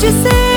you say?